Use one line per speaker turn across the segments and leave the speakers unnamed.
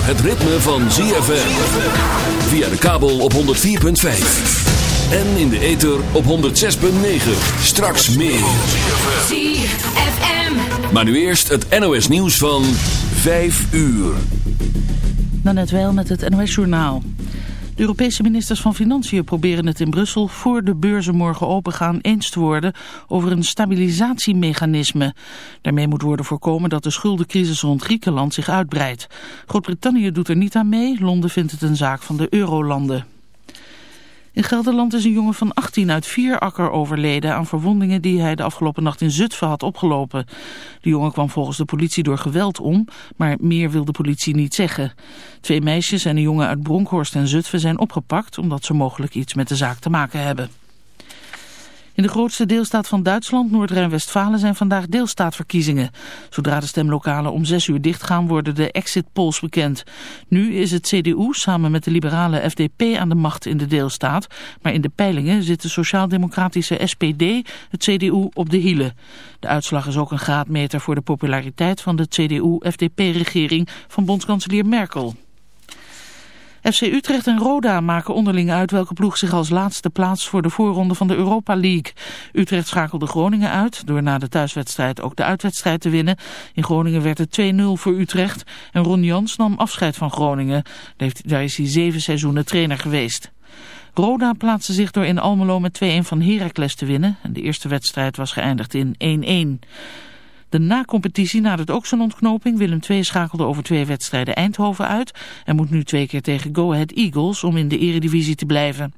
Zover het ritme van ZFM. Via de kabel op 104.5. En in de ether op 106.9. Straks meer.
ZFM.
Maar nu eerst het NOS nieuws van 5 uur.
Dan net wel met het NOS-journaal. De Europese ministers van Financiën proberen het in Brussel voor de beurzen morgen opengaan eens te worden over een stabilisatiemechanisme. Daarmee moet worden voorkomen dat de schuldencrisis rond Griekenland zich uitbreidt. Groot-Brittannië doet er niet aan mee, Londen vindt het een zaak van de eurolanden. In Gelderland is een jongen van 18 uit Vierakker overleden aan verwondingen die hij de afgelopen nacht in Zutphen had opgelopen. De jongen kwam volgens de politie door geweld om, maar meer wil de politie niet zeggen. Twee meisjes en een jongen uit Bronkhorst en Zutphen zijn opgepakt omdat ze mogelijk iets met de zaak te maken hebben. In de grootste deelstaat van Duitsland, Noord-Rijn-Westfalen, zijn vandaag deelstaatverkiezingen. Zodra de stemlokalen om zes uur dichtgaan, worden de exit polls bekend. Nu is het CDU samen met de liberale FDP aan de macht in de deelstaat. Maar in de peilingen zit de sociaal-democratische SPD, het CDU, op de hielen. De uitslag is ook een graadmeter voor de populariteit van de CDU-FDP-regering van bondskanselier Merkel. FC Utrecht en Roda maken onderling uit welke ploeg zich als laatste plaats voor de voorronde van de Europa League. Utrecht schakelde Groningen uit door na de thuiswedstrijd ook de uitwedstrijd te winnen. In Groningen werd het 2-0 voor Utrecht en Ron Jans nam afscheid van Groningen. Daar is hij zeven seizoenen trainer geweest. Roda plaatste zich door in Almelo met 2-1 van Heracles te winnen. En de eerste wedstrijd was geëindigd in 1-1. De na-competitie nadert ook zijn ontknoping. Willem II schakelde over twee wedstrijden Eindhoven uit en moet nu twee keer tegen Go Ahead Eagles om in de eredivisie te blijven.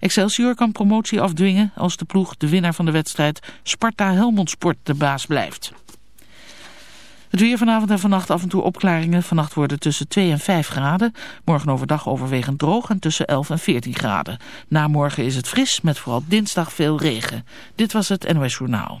Excelsior kan promotie afdwingen als de ploeg de winnaar van de wedstrijd Sparta Helmond Sport de baas blijft. Het weer vanavond en vannacht af en toe opklaringen. Vannacht worden tussen 2 en 5 graden. Morgen overdag overwegend droog en tussen 11 en 14 graden. Na morgen is het fris met vooral dinsdag veel regen. Dit was het NOS Journaal.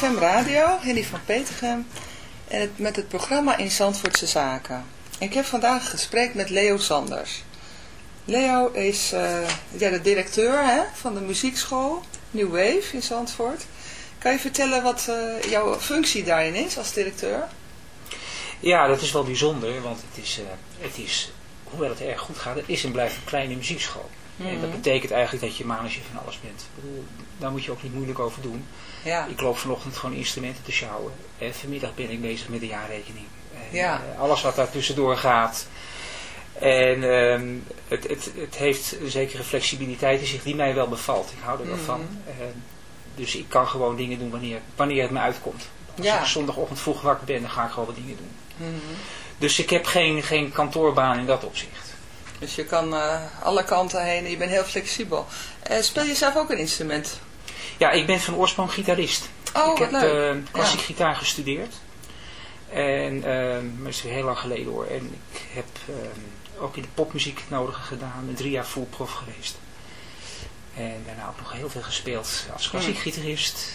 CFM Radio, Henny van Petergem. En het, met het programma In Zandvoortse Zaken. Ik heb vandaag gesprek met Leo Sanders. Leo is eh, ja, de directeur hè, van de muziekschool New Wave in Zandvoort. Kan je vertellen wat eh, jouw functie daarin is als directeur?
Ja, dat is wel bijzonder, want het is, eh, het is, hoewel het erg goed gaat, het is en blijft een kleine muziekschool. En dat betekent eigenlijk dat je manager van alles bent. Daar moet je ook niet moeilijk over doen.
Ja,
Ik loop vanochtend gewoon instrumenten te sjouwen. En vanmiddag ben ik bezig met de jaarrekening. En,
Ja.
eh, alles wat daar tussendoor gaat. En ehm, het, het, het heeft een zekere flexibiliteit in zich die mij wel bevalt. Ik hou er wel van.
Mhm.
Ehm, dus ik kan gewoon dingen doen wanneer, wanneer het me uitkomt. Als
Ja.
ik zondagochtend vroeg wakker ben, dan ga ik gewoon wat dingen doen.
Mhm.
Dus ik heb geen, geen kantoorbaan in dat opzicht.
Dus je kan eh, alle kanten heen en je bent heel flexibel. Eh, speel je zelf ook een instrument?
Ja, ik ben van oorsprong gitarist.
Oh,
ik heb
leuk.
eh, klassiek gitaar gestudeerd. En, ehm, dat is weer heel lang geleden hoor. En ik heb ehm, ook in de popmuziek nodige gedaan. Ben drie jaar full prof geweest. En daarna ook nog heel veel gespeeld als klassiek
Hmm.
gitarist.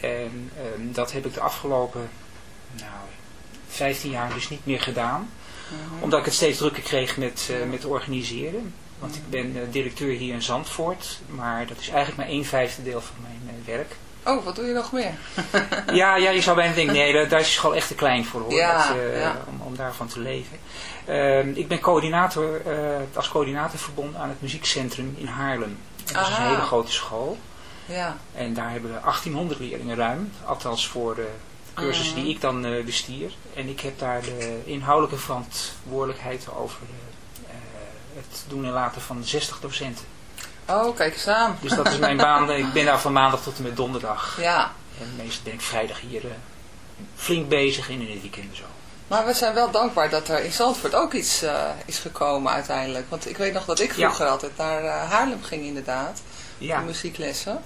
En ehm, dat heb ik de afgelopen nou, 15 jaar dus niet meer gedaan.
Mhm.
Omdat ik het steeds drukker kreeg met, eh, met organiseren. Want ik ben eh, directeur hier in Zandvoort. Maar dat is eigenlijk maar één vijfde deel van mijn eh, werk.
Oh, wat doe je nog meer?
Ja, ja, je zou bijna denken, nee, daar, daar is de school echt te klein voor hoor,
Ja,
dat,
ja.
om, om daarvan te leven. Ehm, ik ben coördinator, als coördinator verbonden aan het muziekcentrum in Haarlem. Dat is een hele grote school.
Ja,
En daar hebben we 1800 leerlingen ruim, althans voor cursus die ik dan eh, bestier. En ik heb daar de inhoudelijke verantwoordelijkheid over eh, het doen en laten van 60 docenten.
oh kijk eens aan.
Dus dat is mijn baan. Ik ben daar van maandag tot en met donderdag.
Ja,
En meestal ben ik vrijdag hier eh, flink bezig en in het weekend zo.
maar we zijn wel dankbaar dat er in Zandvoort ook iets is gekomen uiteindelijk. Want ik weet nog dat ik vroeger altijd naar Haarlem ging inderdaad,
Ja.
voor muzieklessen.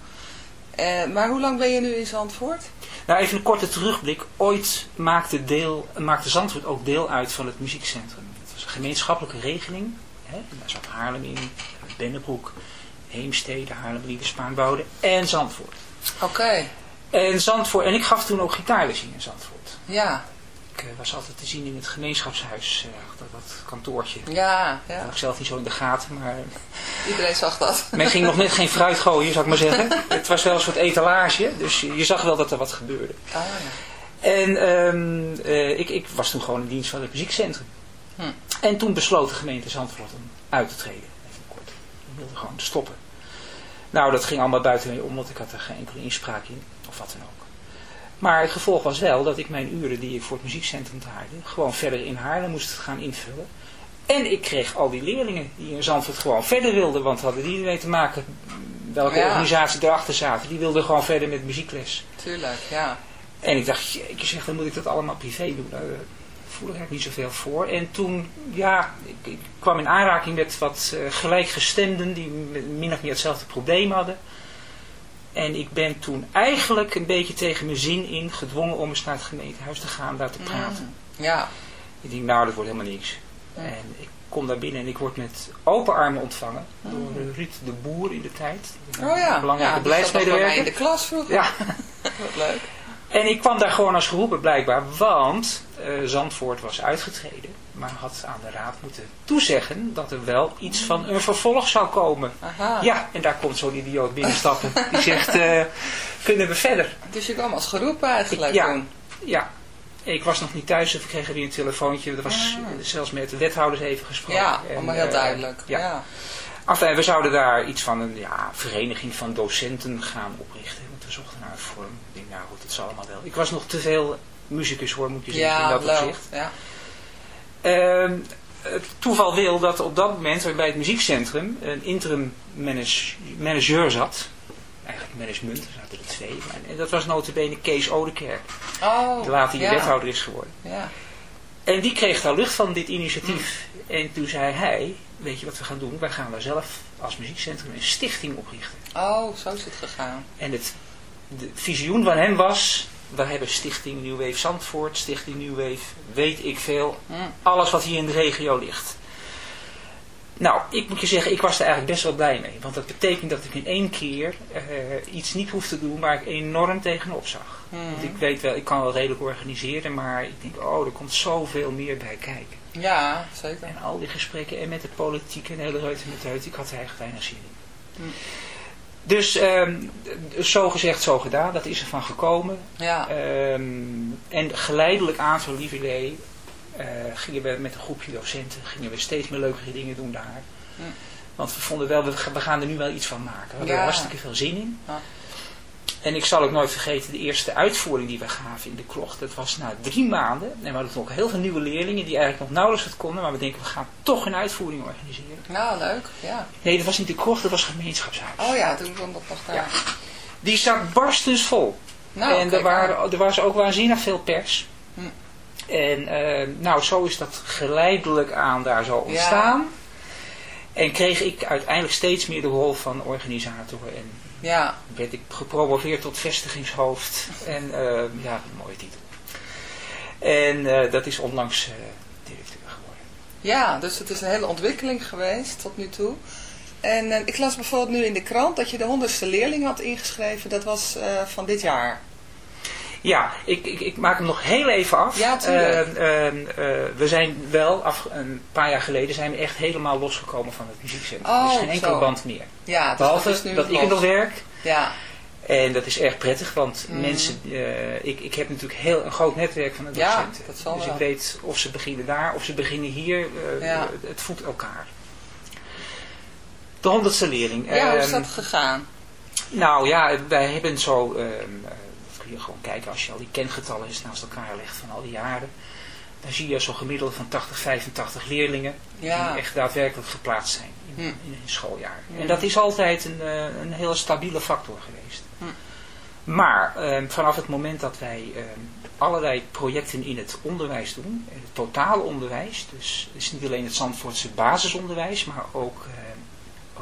Eh, maar hoe lang ben je nu in Zandvoort?
Nou, even een korte terugblik. Ooit maakte, deel, maakte Zandvoort ook deel uit van het muziekcentrum. Het was een gemeenschappelijke regeling. Hè? Daar zat Haarlem in, Bennebroek, Heemstede, Haarlem, Spaanwouden en Zandvoort.
Oké,
En Zandvoort, en ik gaf toen ook gitaarles in Zandvoort.
ja.
Eh, was altijd te zien in het gemeenschapshuis, eh, achter dat kantoortje.
Ja, ja.
had ik zelf niet zo in de gaten, maar
Iedereen zag dat.
men ging nog net geen fruit gooien, zou ik maar zeggen. Het was wel een soort etalage, dus je zag wel dat er wat gebeurde.
Ah, ja.
En ehm, eh, ik, ik was toen gewoon in dienst van het muziekcentrum.
Hm.
En toen besloot de gemeente Zandvoort om uit te treden. Even kort. Die wilde gewoon stoppen. Nou, dat ging allemaal buiten mij om, want ik had er geen enkele inspraak in. Of wat dan ook. Maar het gevolg was wel dat ik mijn uren die ik voor het muziekcentrum draaide, gewoon verder in Haarlem moest gaan invullen. En ik kreeg al die leerlingen die in Zandvoort gewoon verder wilden, want hadden die ermee te maken welke
Ja.
organisatie erachter zaten. Die wilden gewoon verder met muziekles.
Tuurlijk, ja.
En ik dacht, jeetje zeg, dan moet ik dat allemaal privé doen. Daar eh, voel ik eigenlijk niet zoveel voor. En toen, ja, ik, ik kwam in aanraking met wat eh, gelijkgestemden die min of meer hetzelfde probleem hadden. En ik ben toen eigenlijk een beetje tegen mijn zin in gedwongen om eens naar het gemeentehuis te gaan, daar te praten.
Ja.
Ik denk, nou, dat wordt helemaal niks. En ik kom daar binnen en ik word met open armen ontvangen door eh, Ruud de Boer in de tijd.
Oh ja.
Een belangrijke
ja, mij in de klas vroeger.
Ja,
Wat leuk.
En ik kwam daar gewoon als geroepen blijkbaar, want eh, Zandvoort was uitgetreden, maar had aan de raad moeten toezeggen dat er wel iets van een vervolg zou komen.
Aha.
Ja, en daar komt zo'n idioot binnenstappen. Die zegt, eh, kunnen we verder?
Dus je kwam als geroepen eigenlijk
Ja.
toen.
Ja, ik was nog niet thuis of ik kreeg weer een telefoontje. Er was zelfs met de wethouders even gesproken.
Ja,
En,
allemaal heel
eh,
duidelijk.
ja.
Ja.
Enfin, we zouden daar iets van een ja, vereniging van docenten gaan oprichten. Want we zochten naar een vorm. Ik denk, nou goed, het zal allemaal wel. Ik was nog te veel muzikus hoor, moet je zeggen, in dat
leuk.
opzicht.
Ja.
Ehm, het toeval wil dat op dat moment bij het muziekcentrum een interim manage- manager zat. Eigenlijk management, er zaten er twee. Maar, en dat was notabene Kees Odekerk.
Oh,
Die later
ja.
wethouder is geworden.
Ja.
En die kreeg daar lucht van dit initiatief. En toen zei hij, weet je wat we gaan doen? Wij gaan daar zelf als muziekcentrum een stichting oprichten.
Oh, zo is het gegaan.
En het de visioen van hem was, we hebben Stichting New Wave Zandvoort, Stichting New Wave, weet ik veel.
Mm.
Alles wat hier in de regio ligt. Nou, ik moet je zeggen, ik was er eigenlijk best wel blij mee. Want dat betekent dat ik in één keer eh, iets niet hoef te doen waar ik enorm tegenop zag.
Mm.
Want ik weet wel, ik kan wel redelijk organiseren, maar ik denk, oh, er komt zoveel meer bij kijken.
Ja, zeker.
En al die gesprekken en met de politiek en de hele reut en met reut, ik had er eigenlijk weinig zin in.
Mm.
Dus ehm, zo gezegd, zo gedaan, dat is ervan gekomen.
Ja.
Ehm, en geleidelijk aan zo'n lieverlee eh, gingen we met een groepje docenten gingen we steeds meer leukere dingen doen daar. Want we vonden wel, we, we gaan er nu wel iets van maken. We hadden
Ja.
er hartstikke veel zin in.
Ja.
En ik zal ook nooit vergeten, de eerste uitvoering die we gaven in de krocht, dat was na drie maanden. En we hadden ook heel veel nieuwe leerlingen die eigenlijk nog nauwelijks wat konden. Maar we denken, we gaan toch een uitvoering organiseren.
Nou, leuk. Ja.
Nee, dat was niet de krocht, dat was gemeenschapshuis.
Oh ja, toen kwam dat nog daar.
Ja. Die zat barstens vol.
Nou,
en er, waren, er was ook waanzinnig veel pers.
Hm.
En eh, nou, zo is dat geleidelijk aan daar zo ontstaan. En kreeg ik uiteindelijk steeds meer de rol van organisator. En
Ja.
werd ik gepromoveerd tot vestigingshoofd. En eh, ja, een mooie titel. En eh, dat is onlangs eh, directeur geworden.
Ja, dus het is een hele ontwikkeling geweest tot nu toe. En eh, ik las bijvoorbeeld nu in de krant dat je de honderdste leerling had ingeschreven. Dat was van dit jaar.
Ja, ik, ik, ik maak hem nog heel even af.
Ja, tuurlijk.
Eh, eh, we zijn wel, af, een paar jaar geleden, zijn we echt helemaal losgekomen van het muziekcentrum. er is
Oh,
geen enkele band meer.
Ja, dus
Behalve
dat is nu
dat ik er nog werk.
Ja,
En dat is erg prettig, want
Mhm.
mensen, eh, ik, ik heb natuurlijk heel, een groot netwerk van de
Ja,
docenten.
dat zal
dus
wel.
ik weet of ze beginnen daar, of ze beginnen hier. eh,
Ja.
Het voedt elkaar. De honderdste leerling.
ja hoe is
Ehm,
dat gegaan?
nou ja, wij hebben zo, je gewoon kijken als je al die kengetallen eens naast elkaar legt van al die jaren. Dan zie je zo'n gemiddelde van 80, 85 leerlingen
Ja.
die echt daadwerkelijk geplaatst zijn in,
Hm.
in een schooljaar.
Ja.
En dat is altijd een, eh, een hele stabiele factor geweest.
Hm.
Maar ehm, vanaf het moment dat wij ehm, allerlei projecten in het onderwijs doen, het totale onderwijs, dus het is niet alleen het Zandvoortse basisonderwijs, maar ook ehm,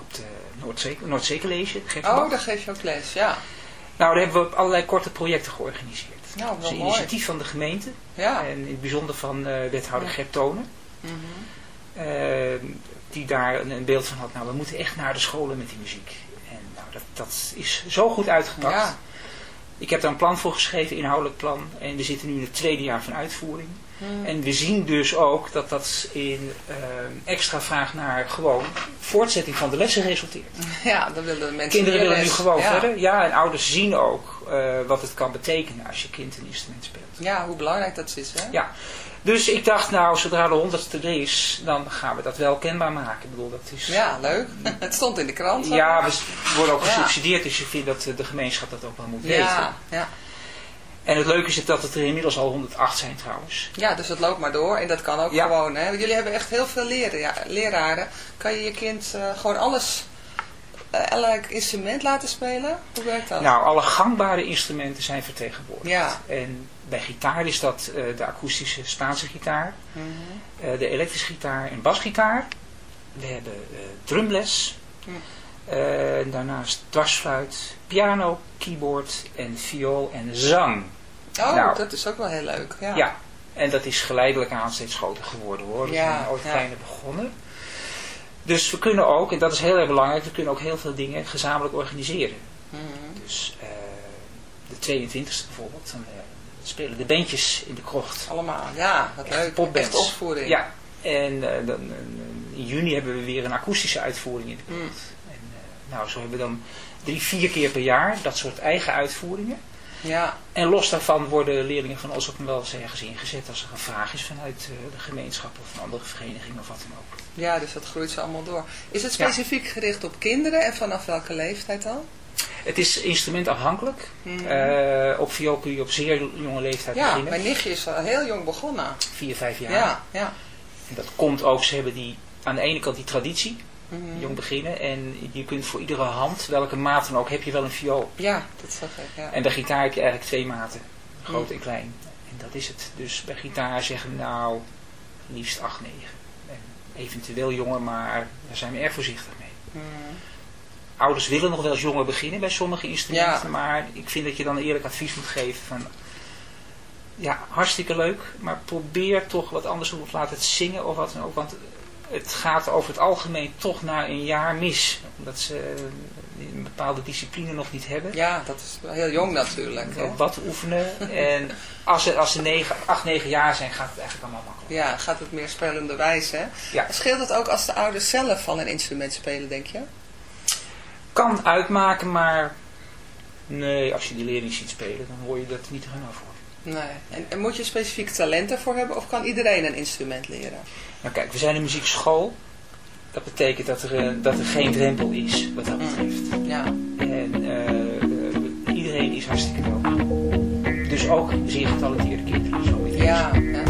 op de Noordzee, Noordzeecollege, geef je
Oh,
dat?
daar geef je ook les, ja.
Nou, daar hebben we allerlei korte projecten georganiseerd.
Nou,
Dat is
wel
een
mooi.
initiatief van de gemeente
Ja.
en in het bijzonder van eh, wethouder
Ja.
Gert Tonen.
Mhm.
eh, die daar een, een beeld van had. Nou, we moeten echt naar de scholen met die muziek. En nou, dat, dat is zo goed uitgepakt.
Ja.
Ik heb daar een plan voor geschreven, inhoudelijk plan. En we zitten nu in het tweede jaar van uitvoering. En we zien dus ook dat dat in eh, extra vraag naar gewoon voortzetting van de lessen resulteert.
Ja, dan willen de mensen
Kinderen willen nu gewoon
ja.
verder. Ja, en ouders zien ook eh, wat het kan betekenen als je kind een instrument speelt.
Ja, hoe belangrijk dat is, hè?
Ja, dus ik dacht nou, zodra de honderdste er is, dan gaan we dat wel kenbaar maken. Ik bedoel, dat is...
Ja, leuk. Het stond in de krant.
Ja,
ik.
we worden ook gesubsidieerd, dus je vindt dat eh, de gemeenschap dat ook wel moet weten.
ja, ja.
En het leuke is dat het er inmiddels al 108 zijn trouwens.
ja, dus het loopt maar door. En dat kan ook
Ja.
gewoon, hè? Jullie hebben echt heel veel leren, ja, leraren. Kan je je kind eh, gewoon alles, eh, elk instrument laten spelen? Hoe werkt dat?
Nou, alle gangbare instrumenten zijn vertegenwoordigd.
Ja.
En bij gitaar is dat eh, de akoestische Spaanse gitaar,
Mhm.
eh, de elektrische gitaar en basgitaar. We hebben eh, drumles. Daarnaast dwarsfluit, piano, keyboard en viool en zang.
Oh,
Nou.
dat is ook wel heel leuk. Ja.
Ja, en dat is geleidelijk aan steeds groter geworden hoor. We
Ja,
zijn ooit
ja.
kleiner begonnen. Dus we kunnen ook, en dat is heel erg belangrijk, we kunnen ook heel veel dingen gezamenlijk organiseren.
Mhm.
Dus de 22e bijvoorbeeld, dan spelen de bandjes in de krocht.
Allemaal, ja, wat leuk.
popbands.
Echt opvoering.
Ja, en eh, dan, in juni hebben we weer een akoestische uitvoering in de krocht.
Mm.
En, eh, nou, zo hebben we dan drie, vier keer per jaar dat soort eigen uitvoeringen.
Ja,
En los daarvan worden leerlingen van ons ook wel eens ergens ingezet als er een vraag is vanuit eh, de gemeenschap of een andere vereniging of wat dan ook.
ja, dus dat groeit zo allemaal door. Is het
Ja.
specifiek gericht op kinderen en vanaf welke leeftijd dan?
Het is instrumentafhankelijk.
Mhm.
Eh, op viool kun je op zeer jonge leeftijd
Ja,
beginnen.
mijn nichtje is al heel jong begonnen.
Vier, vijf jaar.
Ja, ja.
En dat komt ook, ze hebben die, aan de ene kant die traditie,
Mhm.
jong beginnen. En je kunt voor iedere hand, welke maat dan ook, heb je wel een viool.
Ja, dat zag ik, ja.
En bij gitaar heb je eigenlijk twee maten, groot
Mm.
en klein. En dat is het. Dus bij gitaar zeggen we nou liefst 8, 9. En eventueel jonger, maar daar zijn we erg voorzichtig mee. Ouders willen nog wel eens jonger beginnen bij sommige instrumenten,
Ja.
maar ik vind dat je dan eerlijk advies moet geven van... Ja, hartstikke leuk, maar probeer toch wat anders. Of laat het zingen of wat dan ook. Want het gaat over het algemeen toch na een jaar mis. Omdat ze een bepaalde discipline nog niet hebben.
Ja, dat is heel jong natuurlijk.
Ook wat oefenen. En als ze, als ze negen, acht, negen jaar zijn, gaat het eigenlijk allemaal makkelijk.
Ja, gaat het meer spelende wijze. Hè?
Ja.
Scheelt het ook als de ouders zelf van een instrument spelen, denk je?
Kan uitmaken, maar nee, als je die leerling ziet spelen, dan hoor je dat niet genoeg voor.
Nee. En, en moet je specifiek talent ervoor hebben of kan iedereen een instrument leren?
Nou kijk, we zijn een muziekschool. Dat betekent dat er, eh, dat er geen drempel is, wat dat betreft.
Ja.
En eh, eh, iedereen is hartstikke welkom. Dus ook zeer getalenteerde kinderen. Zo.
Ja, ja.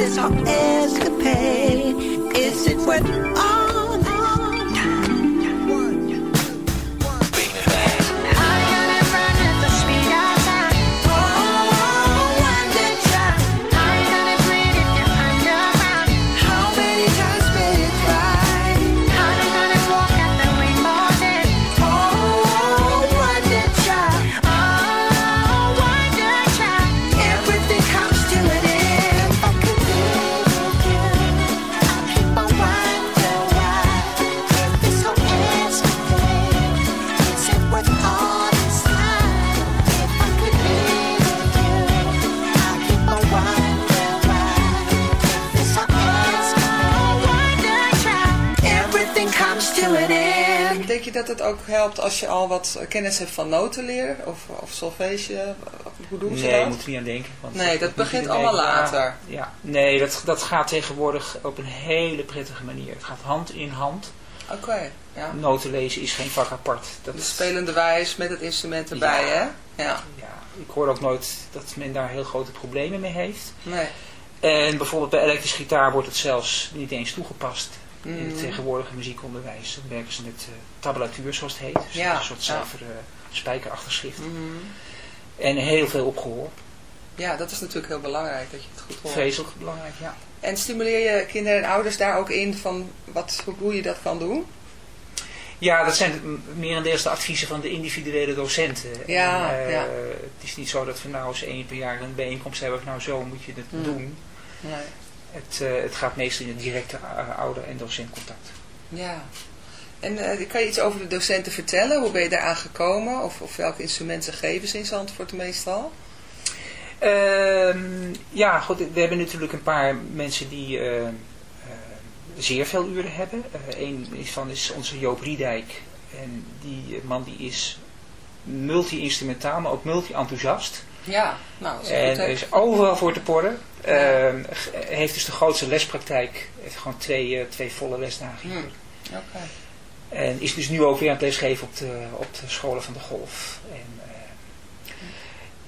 this whole escapade? Is it worth all
dat het ook helpt als je al wat kennis hebt van notenleer of, of solfege? Hoe doen ze
Nee, je
dat?
moet er niet aan denken. Want
Nee, dat
moet
begint allemaal later.
Ja, nee, dat, dat gaat tegenwoordig op een hele prettige manier. Het gaat hand in hand.
Oké, ja.
Noten lezen is geen vak apart. Dat
De spelende wijs met het instrument erbij,
Ja.
hè? Ja.
ja, ik hoor ook nooit dat men daar heel grote problemen mee heeft.
Nee.
En bijvoorbeeld bij elektrische gitaar wordt het zelfs niet eens toegepast. In het
Mhm.
tegenwoordige muziekonderwijs Dan werken ze met eh, tabulatuur, zoals het heet. Dus
Ja,
een soort
ja.
zuiver eh, spijkerachtig schrift.
Mhm.
En heel veel opgehoor.
Ja, dat is natuurlijk heel belangrijk dat je het goed hoort.
Vreselijk belangrijk, ja.
En stimuleer je kinderen en ouders daar ook in van wat, hoe, je dat kan doen?
Ja, dat zijn m- merendeels de adviezen van de individuele docenten.
Ja,
En, eh,
ja.
Het is niet zo dat we nou eens één per jaar een bijeenkomst hebben. Of nou zo moet je het
Hmm.
doen.
Nee.
Het, eh, het gaat meestal in het directe eh, ouder- en docentcontact.
Ja. En eh, kan je iets over de docenten vertellen? Hoe ben je daaraan gekomen? Of, of welke instrumenten geven ze in Zandvoort meestal?
Ehm, ja, goed, we hebben natuurlijk een paar mensen die zeer veel uren hebben. Is van is onze Joop Riedijk. En die man die is multi-instrumentaal, maar ook multi-enthousiast.
Ja, nou, dat is
En
goed,
is overal voor te porren. Ehm, heeft dus de grootste lespraktijk. Heeft gewoon twee, eh, twee volle lesdagen. hier.
Hmm, Oké.
En is dus nu ook weer aan het lesgeven op de, op de scholen van de golf. En, eh,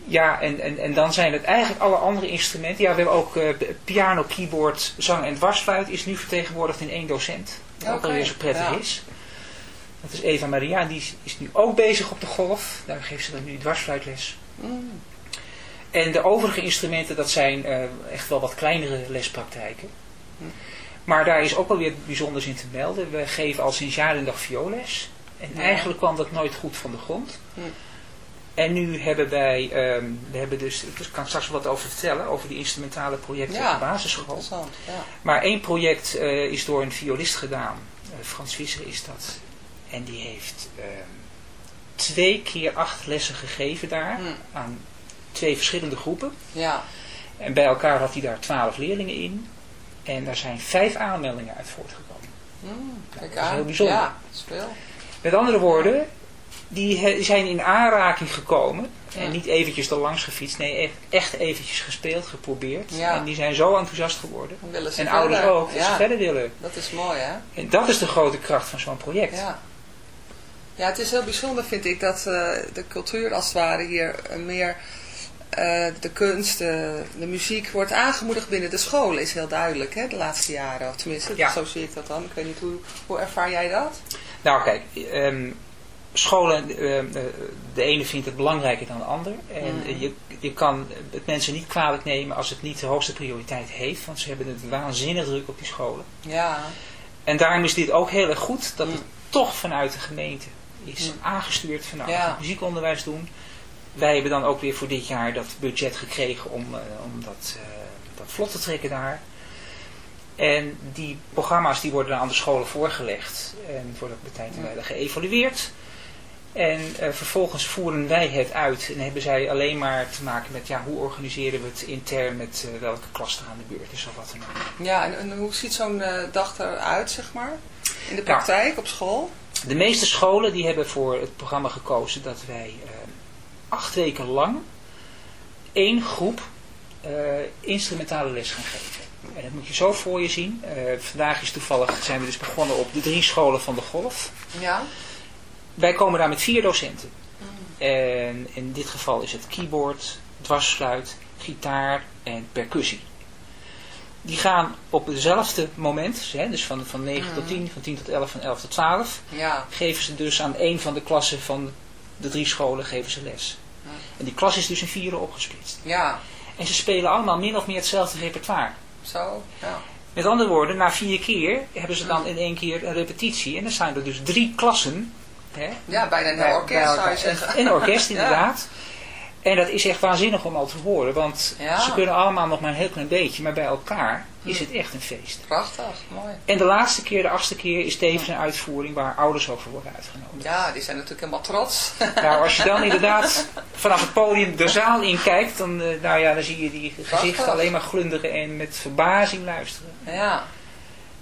ja, en, en, en dan zijn het eigenlijk alle andere instrumenten. Ja, we hebben ook eh, piano, keyboard, zang en dwarsfluit is nu vertegenwoordigd in één docent. Wat ook
Oké,
alweer zo prettig
ja.
is. Dat is Eva Maria, en die is, is nu ook bezig op de golf. Daar geeft ze dan nu dwarsfluitles.
Mm.
En de overige instrumenten, dat zijn eh, echt wel wat kleinere lespraktijken. Maar daar is ook wel weer bijzonders in te melden. We geven al sinds jaren en dag vioolles. En
Ja.
eigenlijk kwam dat nooit goed van de grond.
Hm.
En nu hebben wij, ehm, we hebben dus, daar kan ik straks wat over vertellen, over die instrumentale projecten
Ja,
op de basisschool.
Ja.
Maar één project eh, is door een violist gedaan. Eh, Frans Visser is dat. En die heeft ehm, twee keer acht lessen gegeven daar. Aan twee verschillende groepen.
Ja,
En bij elkaar had hij daar twaalf leerlingen in. En daar zijn vijf aanmeldingen uit voortgekomen.
mm, kijk
Dat is
aan.
heel bijzonder.
Ja, speel.
Met andere woorden, die zijn in aanraking gekomen. En niet eventjes er langs gefietst. Nee, echt eventjes gespeeld, geprobeerd.
Ja.
En die zijn zo enthousiast geworden. En
verder.
ouders ook, dat
Ja,
ze verder willen.
dat is mooi, hè?
En dat is de grote kracht van zo'n project.
Ja. Ja, het is heel bijzonder, vind ik, dat eh, de cultuur als het ware hier eh, meer eh, de kunst, eh, de muziek wordt aangemoedigd binnen de scholen, is heel duidelijk, hè, de laatste jaren. Of tenminste,
Ja.
zo zie ik dat dan. Ik weet niet, hoe, hoe ervaar jij dat?
Nou kijk, ehm, scholen, ehm, eh, de ene vindt het belangrijker dan de ander. En
Mm.
je, je kan het mensen niet kwalijk nemen als het niet de hoogste prioriteit heeft. Want ze hebben het waanzinnig druk op die scholen.
Ja,
En daarom is dit ook heel erg goed dat
Mm.
het toch vanuit de gemeente is
Mm.
aangestuurd. Van nou,
Ja.
we gaan muziekonderwijs doen. Wij hebben dan ook weer voor dit jaar dat budget gekregen om, eh, om dat, eh, dat vlot te trekken daar. En die programma's die worden aan de scholen voorgelegd. En worden op de tijd en wijle geëvalueerd. En eh, vervolgens voeren wij het uit. En hebben zij alleen maar te maken met ja, hoe organiseren we het intern met welke klas er aan de beurt is of wat dan ook.
ja en, en hoe ziet zo'n dag eruit, zeg maar? In de
Nou.
praktijk, op school?
De meeste scholen die hebben voor het programma gekozen dat wij acht weken lang één groep eh, instrumentale les gaan geven. En dat moet je zo voor je zien. Eh, vandaag is toevallig, zijn we dus begonnen op de drie scholen van de golf.
Ja.
Wij komen daar met vier docenten. En in dit geval is het keyboard, dwarsfluit, gitaar en percussie. die gaan op hetzelfde moment, hè, dus van, van 9 tot 10, van 10 tot 11, van 11 tot 12,
Ja,
geven ze dus aan één van de klassen van de drie scholen geven ze les. En die klas is dus in vieren opgesplitst.
ja,
En ze spelen allemaal min of meer hetzelfde repertoire.
zo, ja.
Met andere woorden, na vier keer hebben ze dan in één keer een repetitie. En dan zijn er dus drie klassen. Hè,
Ja, bijna een orkest zou je zeggen.
Een orkest
Ja.
En dat is echt waanzinnig om al te horen. Want
Ja.
ze kunnen allemaal nog maar een heel klein beetje. Maar bij elkaar is het echt een feest.
Prachtig, mooi.
En de laatste keer, de achtste keer, is tevens een uitvoering waar ouders over worden uitgenodigd.
Ja, die zijn natuurlijk helemaal trots.
Nou, als je dan inderdaad vanaf het podium de zaal in kijkt, dan, eh, nou ja, dan zie je die gezichten alleen maar glunderen en met verbazing luisteren.
Ja,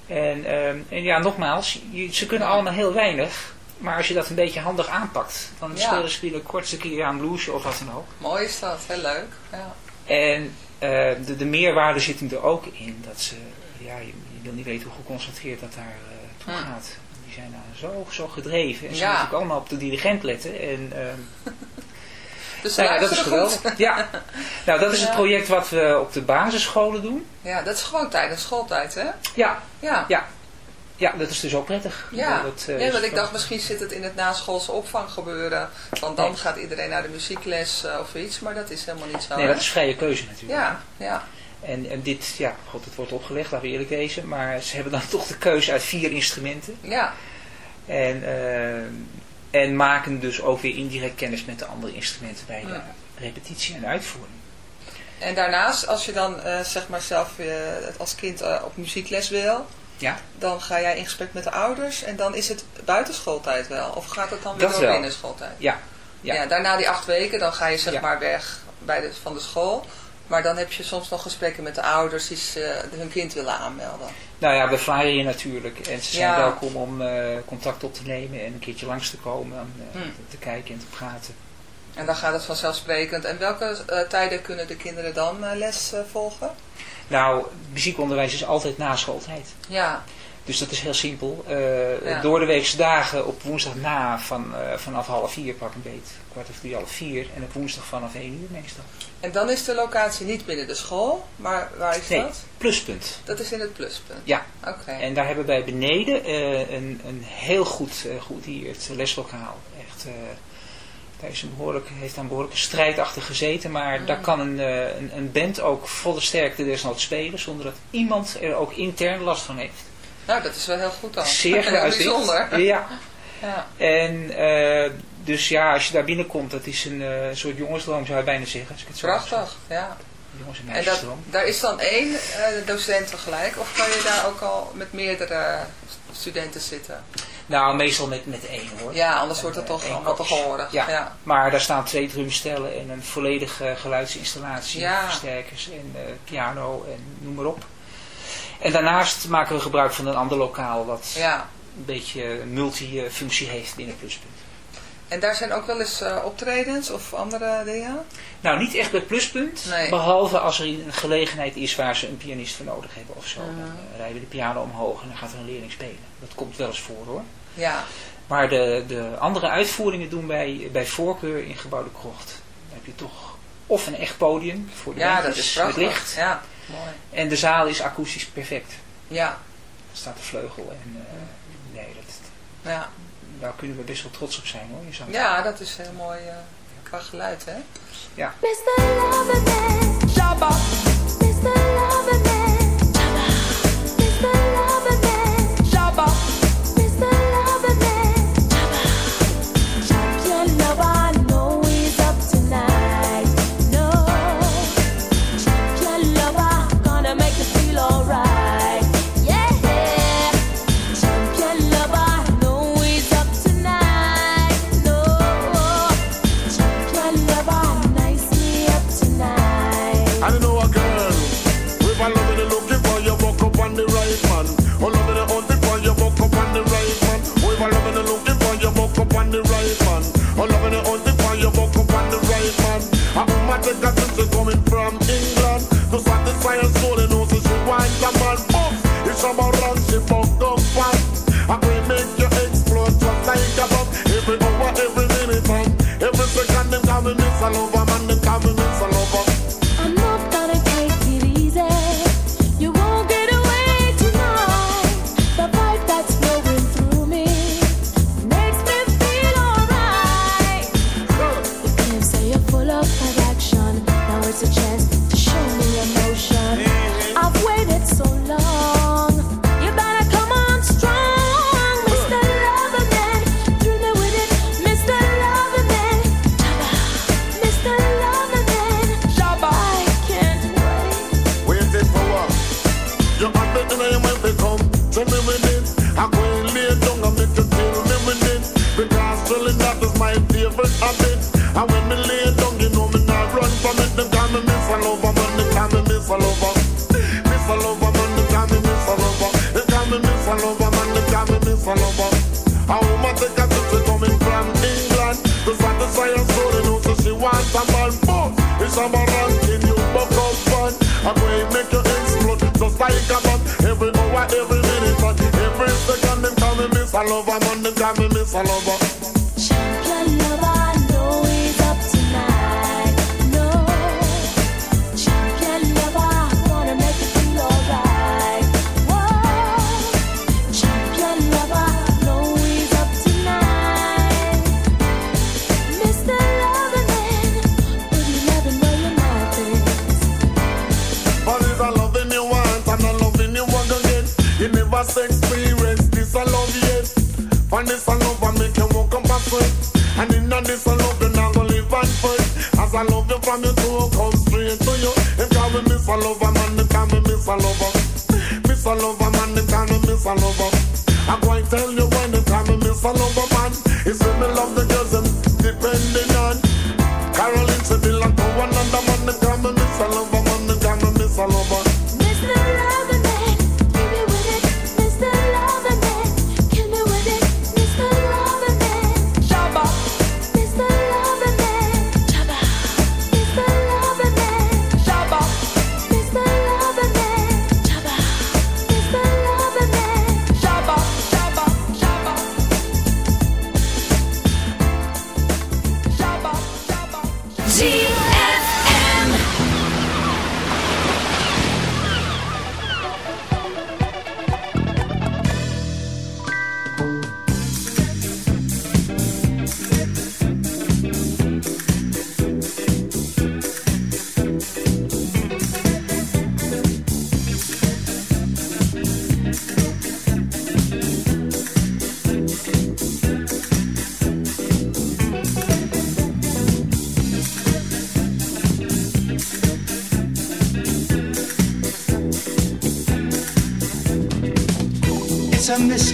En, ehm, en ja, nogmaals, ze kunnen allemaal heel weinig. Maar als je dat een beetje handig aanpakt, dan
Ja.
spelen een kortste keer aan bluesje of wat dan ook.
mooi is dat, heel leuk. Ja,
En eh, de, de meerwaarde zit hem er ook in. Dat ze, ja, je, je wil niet weten hoe geconcentreerd dat daar eh toe
Hm.
gaat. Die zijn daar zo, zo gedreven. En ze
Ja.
moeten natuurlijk allemaal op de dirigent letten. En, ehm,
dus
nou ja, dat is geweldig. Ja. Nou, dat is het project wat we op de basisscholen doen.
Ja, dat is gewoon tijdens schooltijd, hè?
Ja,
Ja.
ja. Ja dat is dus ook prettig.
Ja,
Dat, eh,
nee, want ik dacht misschien zit het in het naschoolse opvang gebeuren. Want dan
Nee.
gaat iedereen naar de muziekles eh, of iets. Maar dat is helemaal niet zo.
Nee,
hè?
dat is vrije keuze natuurlijk.
Ja, ja.
En, en dit, ja, god, het wordt opgelegd, laten we eerlijk wezen. Maar ze hebben dan toch de keuze uit vier instrumenten.
Ja,
En, eh, en maken dus ook weer indirect kennis met de andere instrumenten bij de
Ja.
repetitie en uitvoering.
en daarnaast, als je dan zeg maar zelf als kind op muziekles wil,
Ja,
dan ga jij in gesprek met de ouders en dan is het buitenschooltijd wel. Of gaat het dan weer door binnen schooltijd?
ja, ja.
Ja. daarna die acht weken, dan ga je zeg
Ja.
maar weg bij de, van de school. Maar dan heb je soms nog gesprekken met de ouders die ze, hun kind willen aanmelden.
Nou ja, we je natuurlijk. En ze zijn
Ja.
welkom om eh, contact op te nemen en een keertje langs te komen. En eh,
Hmm.
te kijken en te praten.
En dan gaat het vanzelfsprekend. En welke eh, tijden kunnen de kinderen dan les volgen?
Nou, muziekonderwijs is altijd na schooltijd.
Ja,
Dus dat is heel simpel.
Ja.
Door de weekse dagen op woensdag na van, eh, vanaf half vier pak een beet. Kwart of drie, half vier. En op woensdag vanaf één uur meestal.
en dan is de locatie niet binnen de school, maar waar is
Nee,
dat?
pluspunt.
Dat is in het pluspunt.
Ja,
Oké.
en daar hebben wij beneden eh, een, een heel goed uh, geoutilleerd leslokaal. Echt, daar is een behoorlijk, heeft een behoorlijke strijd achter gezeten. Maar daar kan een, eh, een, een band ook volle sterkte desnoods spelen. Zonder dat iemand er ook intern last van heeft.
Nou, dat is wel heel goed dan.
Zeer geluisterd.
bijzonder.
Ja.
Ja.
En eh, dus ja, als je daar binnenkomt, dat is een eh, soort jongensdroom zou je bijna zeggen. Als ik het zo
Prachtig, ja.
Jongens- en
En dat,
meisjesdroom.
daar is dan één docent tegelijk? Of kan je daar ook al met meerdere studenten zitten?
Nou, meestal met, met één hoor.
Ja, anders wordt het toch
coach.
horen.
Ja.
ja.
Maar daar staan twee drumstellen en een volledige geluidsinstallatie,
Ja.
versterkers en eh, piano en noem maar op. En daarnaast maken we gebruik van een ander lokaal wat
Ja.
een beetje multifunctie heeft binnen Pluspunt.
En daar zijn ook wel eens eh, optredens of andere dingen?
Nou, niet echt bij Pluspunt,
Nee.
behalve als er een gelegenheid is waar ze een pianist voor nodig hebben of zo. Dan eh, rijden we de piano omhoog en dan gaat er een leerling spelen. Dat komt wel eens voor hoor.
Ja.
Maar de, de andere uitvoeringen doen wij bij voorkeur in Gebouw de Krocht. Dan heb je toch of een echt podium voor de
Ja, dat is
met
prachtig.
licht.
Ja, mooi.
En de zaal is akoestisch perfect.
Ja,
Er staat de vleugel en eh, nee, dat,
ja.
daar kunnen we best wel trots op zijn hoor. Je zou
ja dat is heel mooi eh, qua geluid, hè?
ja.
Mr.
A lover. A woman take a trip, she coming from England. To satisfy her soul, know, she wants a man. Boom, it's a ranking, you buck fun. I'm going to make you explode, just like a bomb. Every hour, every minute, and every second, them call me miss a lover, man. They call me miss a lover. A lover, man. Them call me miss a lover. Miss a lover, man. Them call me miss a lover. I'm going to tell you when them call me miss a lover, man. It's when me love the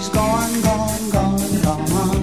she's gone, gone, gone, gone.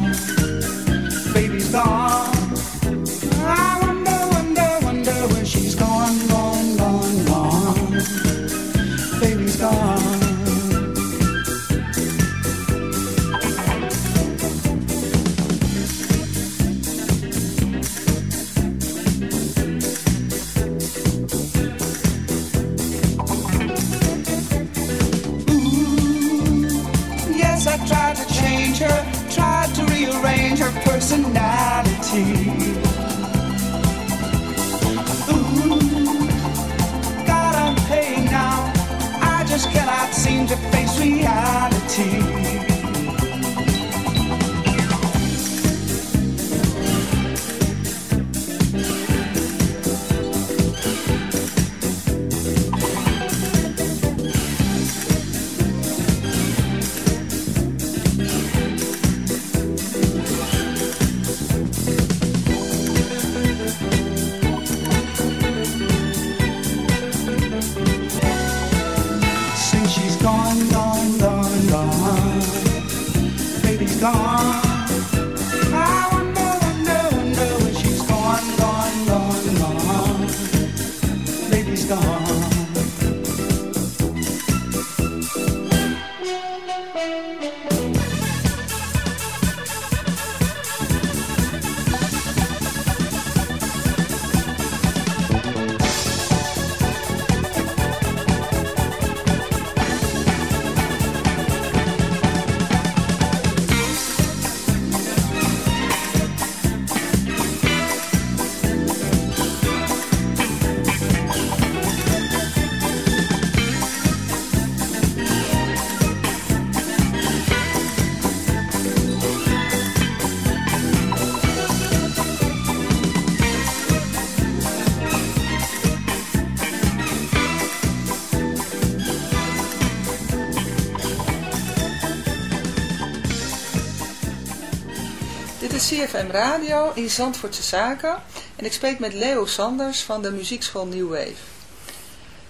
CFM Radio in Zandvoortse Zaken en ik spreek met Leo Sanders van de muziekschool New Wave.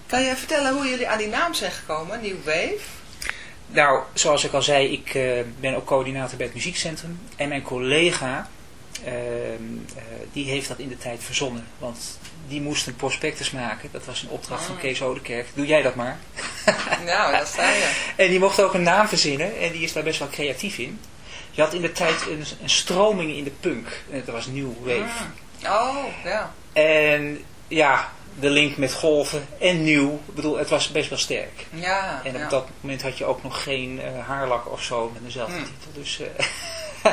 Kan jij vertellen hoe jullie aan die naam zijn gekomen, New Wave?
Nou, zoals ik al zei, ik eh, ben ook coördinator bij het muziekcentrum. En mijn collega, ehm, eh, die heeft dat in de tijd verzonnen. Want die moest een prospectus maken. Dat was een opdracht van
Ah.
Kees Odekerk. Doe jij dat maar.
Nou, daar sta je.
En die mocht ook een naam verzinnen. En die is daar best wel creatief in. Je had in de tijd een, een stroming in de punk. En dat was New Wave.
Oh, ja.
En ja, de link met golven en nieuw. Ik bedoel, het was best wel sterk.
Ja,
En op
ja.
dat moment had je ook nog geen eh, haarlak of zo met dezelfde
Hmm.
titel. Dus, eh,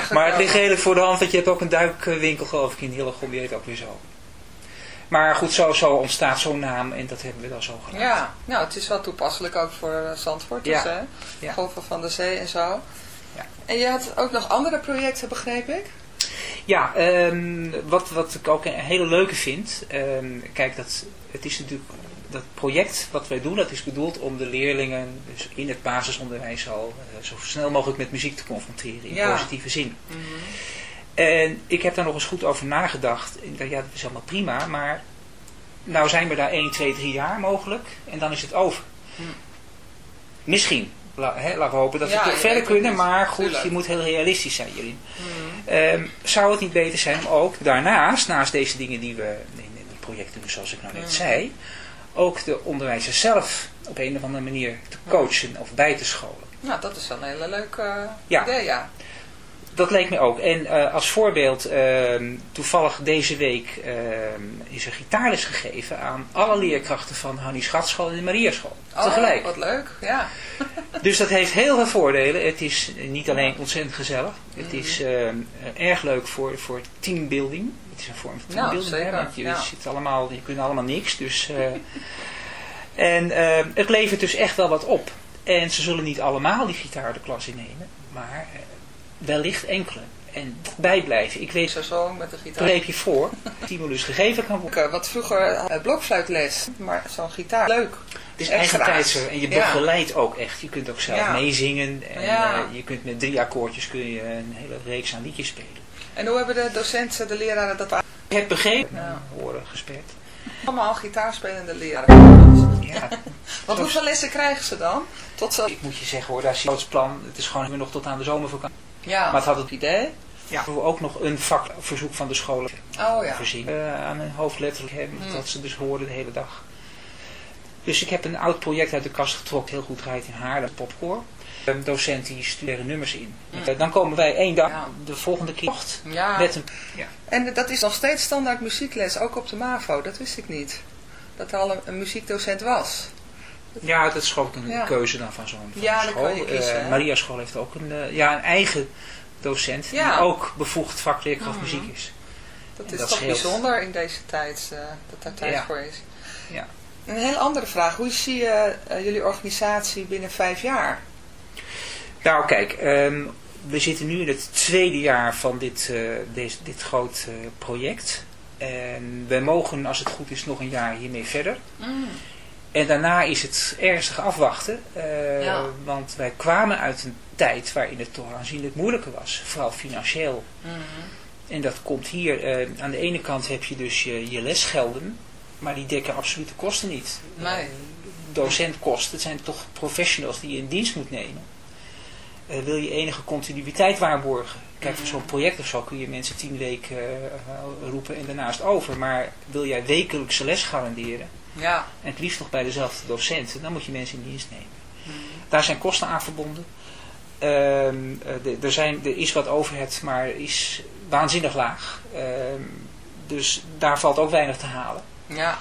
dat
maar het ligt redelijk voor de hand, want je hebt ook een duikwinkel geloof ik in Hillegom, die heet ook weer zo. Maar goed, zo, zo ontstaat zo'n naam en dat hebben we dan zo gedaan.
Ja, nou, het is wel toepasselijk ook voor eh, Zandvoort, dus,
Ja.
hè? Golven van de Zee en zo. En je had ook nog andere projecten, begreep ik?
Ja, ehm, wat, wat ik ook een hele leuke vind, ehm, kijk, dat, het is natuurlijk, dat project wat wij doen, dat is bedoeld om de leerlingen dus in het basisonderwijs al eh, zo snel mogelijk met muziek te confronteren, in
Ja.
positieve zin. En ik heb daar nog eens goed over nagedacht. Ik dacht, ja, dat is allemaal prima, maar nou zijn we daar 1, 2, 3 jaar mogelijk en dan is het over. Misschien. La, hè, laten we hopen dat we toch verder
het
kunnen, maar goed,
Tuurlijk.
je moet heel realistisch zijn hierin. Ehm, zou het niet beter zijn om ook daarnaast, naast deze dingen die we in, die projecten doen zoals ik nou net
Mm.
zei, ook de onderwijzers zelf op een of andere manier te coachen of bij te scholen.
Nou, dat is wel een hele leuk eh,
Ja.
idee, ja.
Dat leek me ook. En eh, als voorbeeld, ehm, toevallig deze week ehm, is er gitaarles gegeven aan alle leerkrachten van Hannie Schatschool en de Mariaschool. Tegelijk.
Oh, wat leuk, ja.
Dus dat heeft heel veel voordelen. Het is niet alleen ontzettend gezellig. Het
Mhm.
is ehm, erg leuk voor, voor teambuilding. Het is een vorm van
Nou,
teambuilding. hè,
zeker,
want je,
ja.
zit allemaal, je kunt allemaal niks. Dus, eh, en het levert dus echt wel wat op. En ze zullen niet allemaal die gitaar de klas innemen. Maar eh, wellicht enkele. En bijblijven. Ik weet,
Zo met de gitaar.
je voor. Stimulus gegeven kan worden.
Ik, eh, Wat vroeger eh, blokfluitles, maar zo'n gitaar, leuk.
Het is
Extra's.
eigen tijdser en je
Ja.
begeleidt ook echt. Je kunt ook zelf
Ja.
meezingen. En
Ja.
eh, je kunt met drie akkoordjes kun je een hele reeks aan liedjes spelen.
En hoe hebben de docenten, de leraren dat
Ik heb begrepen, horen gesperd.
allemaal gitaarspelende leraren?
Ja,
Want hoeveel lessen krijgen ze dan? Tot zo...
ik moet je zeggen hoor, daar is het plan. Het is gewoon weer nog tot aan de zomervakantie.
Ja,
Maar het had het
idee.
Ja. We ook nog een vakverzoek van de scholen
Oh ja.
voorzien. eh, aan hun hoofd letterlijk hebben.
Hmm.
Dat ze dus horen de hele dag. Dus ik heb een oud project uit de kast getrokken. Heel goed draait in Haarlem. Popcore. Een docent die studeerde nummers in. Eh, Dan komen wij één dag
Ja.
de volgende keer
Ja.
met een... Ja.
En dat is nog steeds standaard muziekles, ook op de MAVO. Dat wist ik niet. Dat er al een, een muziekdocent was.
Ja, dat is gewoon een
Ja.
keuze dan van zo'n
Ja,
school.
kiezen,
Eh? Maria School heeft ook een, eh, ja, een eigen docent die ook bevoegd vakleerkracht
Mhm.
muziek is.
Dat
En
is
dat
toch
scheelt.
bijzonder in deze tijd, eh, dat daar tijd voor is.
Ja.
Een hele andere vraag. Hoe zie je jullie organisatie binnen vijf jaar?
Nou kijk, ehm, we zitten nu in het tweede jaar van dit, deze, dit groot project. En wij mogen, als het goed is, nog een jaar hiermee verder. En daarna is het ernstig afwachten. eh,
Ja.
Want wij kwamen uit een tijd waarin het toch aanzienlijk moeilijker was. Vooral financieel. En dat komt hier. eh, aan de ene kant heb je dus je, je lesgelden. Maar die dekken absolute kosten niet.
Nee.
Eh, docentkosten. Het zijn toch professionals die je in dienst moet nemen. Wil je enige continuïteit waarborgen. Kijk, voor zo'n project of zo kun je mensen tien weken roepen en daarnaast over. Maar wil jij wekelijkse les garanderen,
Ja.
en het liefst nog bij dezelfde docenten, dan moet je mensen in dienst nemen. Daar zijn kosten aan verbonden. Ehm, eh, de- er, zijn, er is wat overhead, maar is waanzinnig laag. Ehm, dus daar valt ook weinig te halen.
Ja.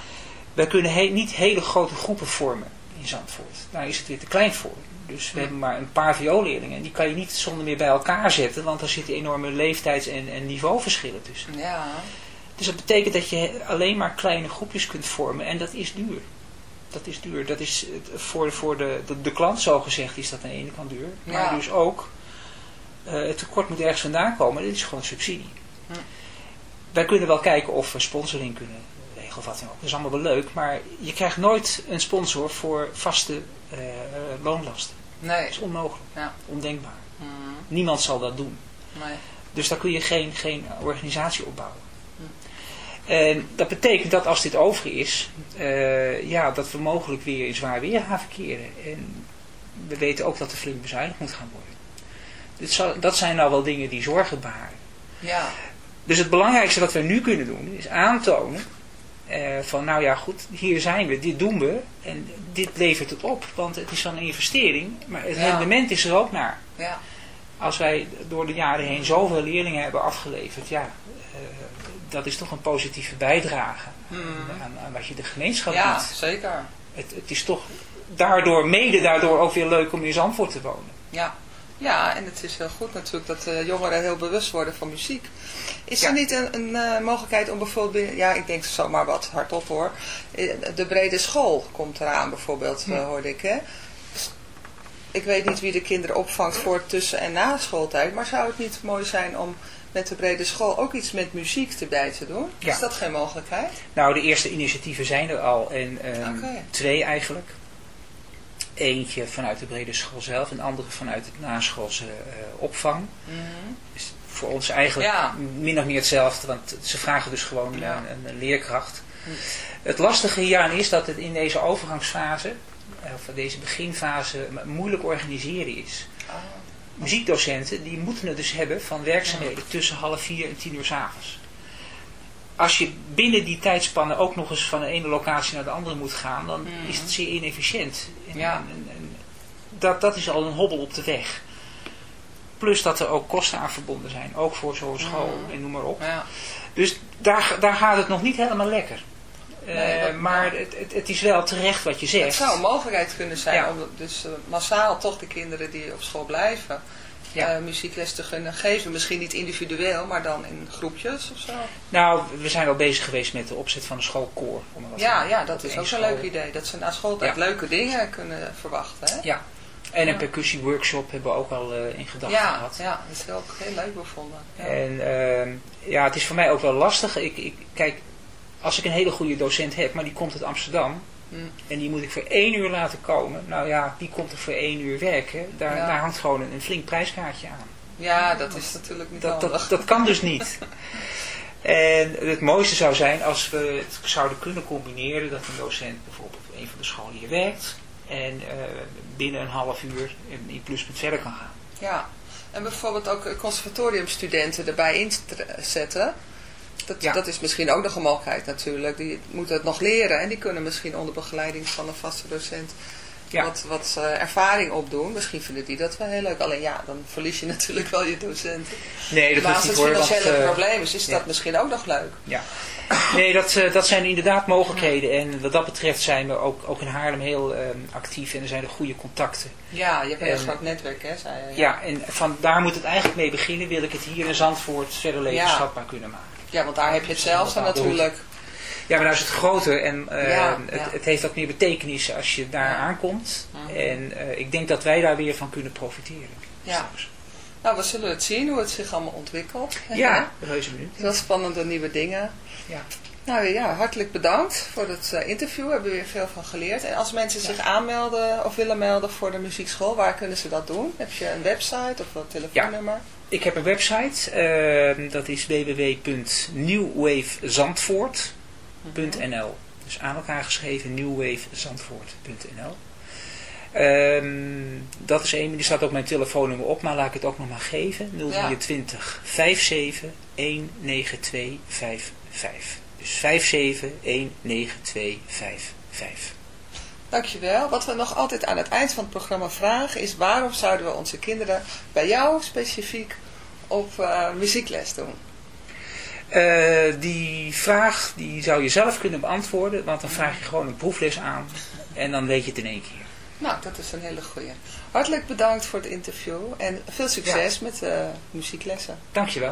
Wij kunnen he- niet hele grote groepen vormen in Zandvoort. Daar is het weer te klein voor. Dus we hebben maar een paar vioolleerlingen. En die kan je niet zonder meer bij elkaar zetten. Want er zitten enorme leeftijds- en, en niveauverschillen tussen.
Ja.
Dus dat betekent dat je alleen maar kleine groepjes kunt vormen. En dat is duur. Dat is duur. Dat is voor, voor de, de, de klant zo gezegd is dat aan de ene kant duur. Maar
Ja.
dus ook eh, het tekort moet ergens vandaan komen. Dit is gewoon subsidie.
Hm.
Wij kunnen wel kijken of we sponsoring kunnen regelen of wat dan ook. Dat is allemaal wel leuk. Maar je krijgt nooit een sponsor voor vaste eh, loonlasten.
Nee.
Dat is onmogelijk.
Ja.
Ondenkbaar.
Mhm.
Niemand zal dat doen.
Nee.
Dus daar kun je geen, geen organisatie opbouwen. En dat betekent dat als dit over is, eh, ja, dat we mogelijk weer in zwaar weer gaan verkeren. En we weten ook dat er flink bezuinigd moet gaan worden. Dit zal, dat zijn nou wel dingen die zorgen baren.
Ja.
Dus het belangrijkste wat we nu kunnen doen, is aantonen eh, van nou ja goed, hier zijn we, dit doen we en dit levert het op. Want het is wel een investering, maar het
Ja.
rendement is er ook naar.
Ja.
Als wij door de jaren heen zoveel leerlingen hebben afgeleverd, ja, eh, dat is toch een positieve bijdrage aan, aan wat je de gemeenschap
Ja,
biedt.
zeker.
Het, het is toch daardoor, mede daardoor ook weer leuk om in Zandvoort te wonen.
Ja. ja, en het is heel goed natuurlijk dat de jongeren heel bewust worden van muziek. Is
Ja.
er niet een, een eh, mogelijkheid om bijvoorbeeld, ja ik denk zomaar wat hardop hoor, Eh, de brede school komt eraan bijvoorbeeld,
Hm.
eh, hoorde ik hè. Ik weet niet wie de kinderen opvangt voor tussen- en na schooltijd, maar zou het niet mooi zijn om met de brede school ook iets met muziek erbij te doen?
Ja.
Is dat geen mogelijkheid?
Nou, de eerste initiatieven zijn er al. En ehm, twee eigenlijk. Eentje vanuit de brede school zelf en andere vanuit het naschoolse eh, opvang. Is voor ons eigenlijk
Ja.
min of meer hetzelfde, want ze vragen dus gewoon
Ja.
een, een leerkracht.
Hm.
Het lastige hieraan is dat het in deze overgangsfase, eh, of deze beginfase, moeilijk organiseren is.
Ah.
Muziekdocenten die moeten het dus hebben van werkzaamheden tussen half vier en tien uur 's avonds. Als je binnen die tijdspannen ook nog eens van de ene locatie naar de andere moet gaan, dan is het zeer inefficiënt. En,
Ja.
en- en dat, dat is al een hobbel op de weg. Plus dat er ook kosten aan verbonden zijn, ook voor zo'n school en noem maar op.
Ja.
Dus daar, daar gaat het nog niet helemaal lekker. Eh,
Nee, dat-
maar het, het, het is wel terecht wat je zegt.
Het zou een mogelijkheid kunnen zijn
Ja.
om dus eh, massaal toch de kinderen die op school blijven
Ja.
eh, muziekles te kunnen geven. Misschien niet individueel, maar dan in groepjes of zo.
Nou, we zijn al bezig geweest met de opzet van een schoolkoor.
Ja, ja, dat is ook zo'n
school.
leuk idee. Dat ze na schooltijd
Ja.
leuke dingen kunnen verwachten. Hè?
Ja. En een
Ja.
percussieworkshop hebben we ook al in gedachten
ja,
gehad.
ja, dat is ook heel leuk bevonden.
En ehm, ja, het is voor mij ook wel lastig. Ik, ik, kijk, als ik een hele goede docent heb, maar die komt uit Amsterdam.
Hm.
En die moet ik voor één uur laten komen. Nou ja, die komt er voor één uur werken. Daar,
Ja.
daar hangt gewoon een, een flink prijskaartje aan.
ja, dat is natuurlijk niet
Dat, dat, dat kan dus niet. En het mooiste zou zijn als we het zouden kunnen combineren dat een docent bijvoorbeeld op een van de scholen hier werkt en eh, binnen een half uur in, pluspunt verder kan gaan.
Ja, en bijvoorbeeld ook conservatoriumstudenten erbij in te zetten. Dat,
Ja.
dat is misschien ook nog een mogelijkheid natuurlijk. Die moeten het nog leren en die kunnen misschien onder begeleiding van een vaste docent
Ja.
wat, wat eh, ervaring opdoen. Misschien vinden die dat wel heel leuk. Alleen ja, dan verlies je natuurlijk wel je docenten.
Nee, dat
maar als het financiële
eh,
probleem is, is
ja.
dat misschien ook nog leuk.
Ja. Nee, dat, eh, dat zijn inderdaad mogelijkheden. En wat dat betreft zijn we ook, ook in Haarlem heel ehm, actief en er zijn er goede contacten.
Ja, je hebt een heel groot netwerk, hè, zei je.
Ja, en van daar moet het eigenlijk mee beginnen. Wil ik het hier in Zandvoort verder levensvatbaar kunnen maken.
Ja, want daar heb je hetzelfde
Dat
natuurlijk.
Ja, maar nou is het groter en eh,
Ja,
het,
ja.
het heeft wat meer betekenis als je daar aankomt. En eh, ik denk dat wij daar weer van kunnen profiteren.
Ja. Nou, we zullen het zien hoe het zich allemaal ontwikkelt.
Ja, reuze minuut.
Heel spannende nieuwe dingen.
Ja.
Nou ja, hartelijk bedankt voor het eh, interview. We hebben weer veel van geleerd. En als mensen zich aanmelden of willen melden voor de muziekschool, waar kunnen ze dat doen? Heb je een website of een telefoonnummer?
Ik heb een website, eh, dat is www.newwavezandvoort.nl Dus aan elkaar geschreven, newwavezandvoort.nl Ehm, dat is één, die staat ook mijn telefoonnummer op, maar laat ik het ook nog maar geven. 023 57 19255. Dus 57 19255.
Dankjewel. Wat we nog altijd aan het eind van het programma vragen is waarom zouden we onze kinderen bij jou specifiek op eh, muziekles doen?
Eh, die vraag die zou je zelf kunnen beantwoorden, want dan vraag je gewoon een proefles aan en dan weet je het in één keer.
Nou, dat is een hele goeie. Hartelijk bedankt voor het interview en veel succes met de muzieklessen.
Dankjewel.